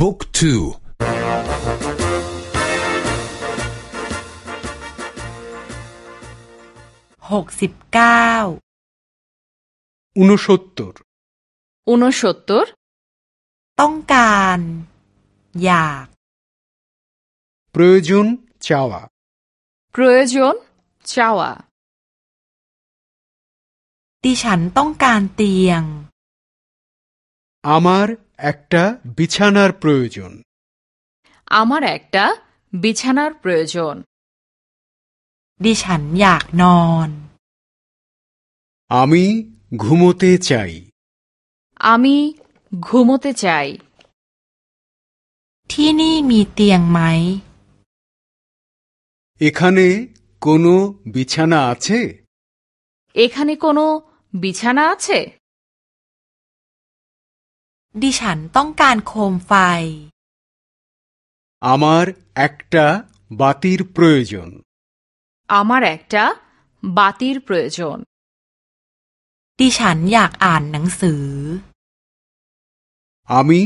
บุ๊กทูหกสิบเก้า ঊনসত্তর ঊনসত্তর ต้องการ อยาก প্রয়োজন চাওয়া প্রয়োজন চাওয়া ดิฉันต้องการเตียง আমার একটা বিছানার প্রয়োজন আমার একটা বিছানার প্রয়োজন ดิฉันอยากนอน আমি ঘুমোতে চাই আমি ঘুমোতে চাই ที่นี่มีเตียงไหม এখানে কোনো বিছানা আছে এখানে কোনো বিছানা আছে ดิฉันต้องการโคมไฟ আমার একটা বাতির প্রয়োজন আমার একটা বাতির প্রয়োজন ดิฉันอยากอ่านหนังสือ আমি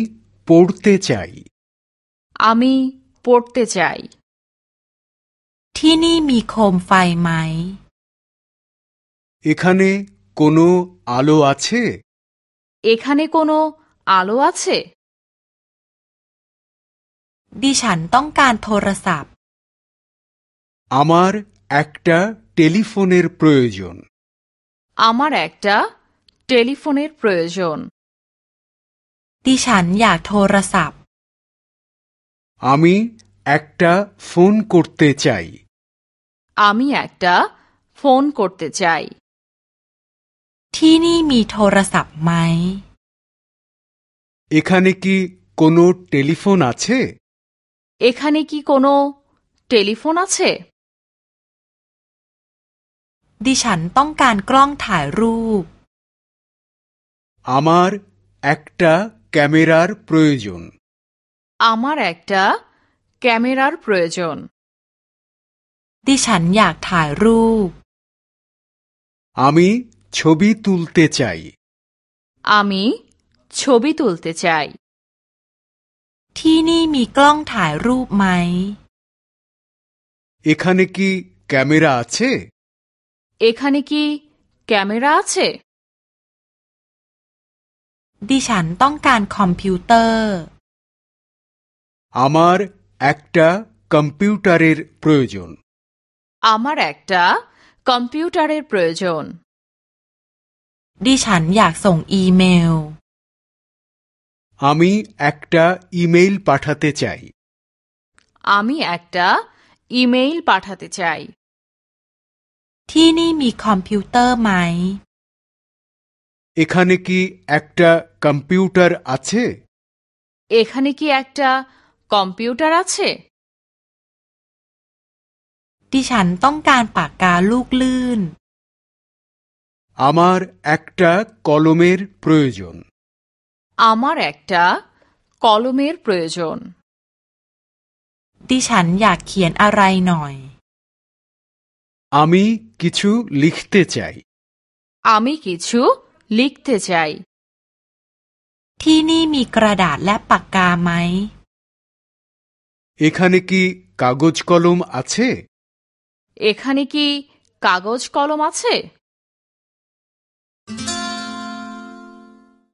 পড়তে চাই আমি পড়তে চাই ที่นี่มีโคมไฟไหม এখানে কোনো আলো আছে এখানে কোনো আলো আছে ดิฉันต้องการโทรศัพท์ আমার একটা টেলিফোনের প্রয়োজন আমার একটা টেলিফোনের প্রয়োজন ดิฉันอยากโทรศัพท์ আমি একটা ফোন করতে চাই আমি একটা ফোন করতে চাই ที่นี่มีโทรศัพท์ไหม এখানে কি কোনো টেলিফোন আছে এখানে কি কোনো টেলিফোন আছে ดิฉันต้องการกล้องถ่ายรูป আমার একটা ক্যামেরার প্রয়োজন আমার একটা ক্যামেরার প্রয়োজন ดิฉันอยากถ่ายรูป আমি ছবি তুলতে চাই আমি ছবি তুলতে চাই ที่นี่มีกล้องถ่ายรูปไหม এখানে কি ক্যামেরা আছে এখানে কি ক্যামেরা আছে ดิฉันต้องการคอมพิวเตอร์ আমার একটা কম্পিউটারের প্রয়োজন আমার একটা কম্পিউটারের প্রয়োজন ดิฉันอยากส่งอีเมล আমি একটা ইমেইল পাঠাতে চাই আমি একটা ইমেইল পাঠাতে চাই ที่นี่มีคอมพิวเตอร์ไหม এখানে কি একটা কম্পিউটার আছে এখানে কি একটা কম্পিউটার আছে ดิฉันต้องการปากกาลูกลื่น আমার একটা কলমের প্রয়োজন আমার একটা কলমের প্রয়োজন ดิฉันอยากเขียนอะไรหน่อย আমি কিছু লিখতে চাই আমি কিছু লিখতে চাই ที่นี่มีกระดาษและปากกาไหม এখানে কি কাগজ কলম আছে এখানে কি কাগজ কলম আছে